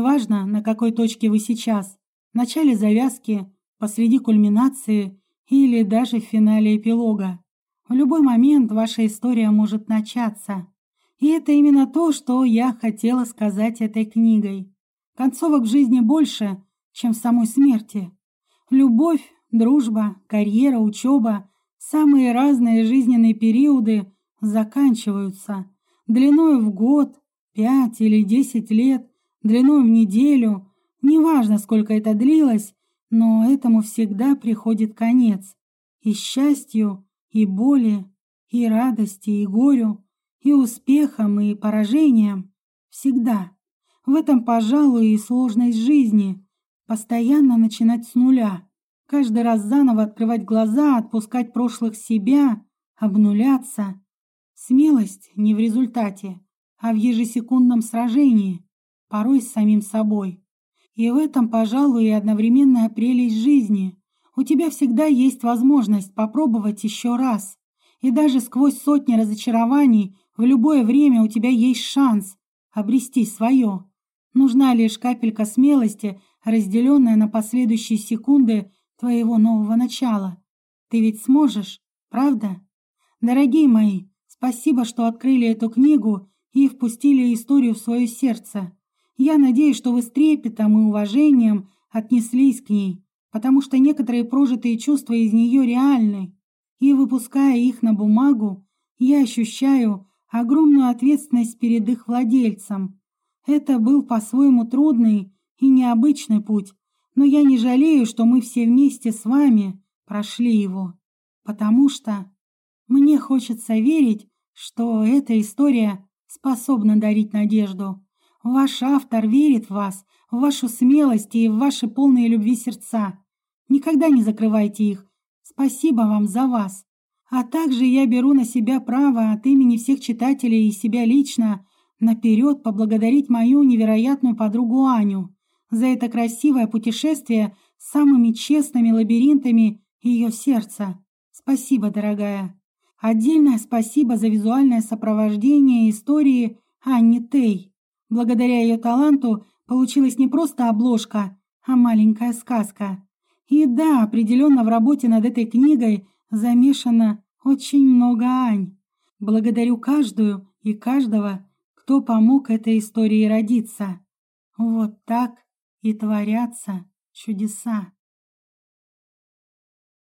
неважно, на какой точке вы сейчас, в начале завязки, посреди кульминации или даже в финале эпилога. В любой момент ваша история может начаться. И это именно то, что я хотела сказать этой книгой. Концовок в жизни больше, чем в самой смерти. Любовь, дружба, карьера, учеба, самые разные жизненные периоды заканчиваются. Длиной в год, пять или десять лет, длиной в неделю. Неважно, сколько это длилось, но этому всегда приходит конец. И счастью, и боли, и радости, и горю, и успехом, и поражением. Всегда. В этом, пожалуй, и сложность жизни. Постоянно начинать с нуля. Каждый раз заново открывать глаза, отпускать прошлых себя, обнуляться. Смелость не в результате, а в ежесекундном сражении, порой с самим собой. И в этом, пожалуй, и одновременная прелесть жизни. У тебя всегда есть возможность попробовать еще раз. И даже сквозь сотни разочарований в любое время у тебя есть шанс обрести свое. Нужна лишь капелька смелости, разделенная на последующие секунды твоего нового начала. Ты ведь сможешь, правда? Дорогие мои, спасибо, что открыли эту книгу и впустили историю в свое сердце. Я надеюсь, что вы с трепетом и уважением отнеслись к ней, потому что некоторые прожитые чувства из нее реальны. И выпуская их на бумагу, я ощущаю огромную ответственность перед их владельцем. Это был по-своему трудный и необычный путь, но я не жалею, что мы все вместе с вами прошли его, потому что мне хочется верить, что эта история способна дарить надежду. Ваш автор верит в вас, в вашу смелость и в ваши полные любви сердца. Никогда не закрывайте их. Спасибо вам за вас. А также я беру на себя право от имени всех читателей и себя лично наперед поблагодарить мою невероятную подругу Аню за это красивое путешествие с самыми честными лабиринтами ее сердца. Спасибо, дорогая. Отдельное спасибо за визуальное сопровождение истории Анни Тей. Благодаря ее таланту получилась не просто обложка, а маленькая сказка. И да, определенно в работе над этой книгой замешано очень много Ань. Благодарю каждую и каждого, кто помог этой истории родиться. Вот так и творятся чудеса.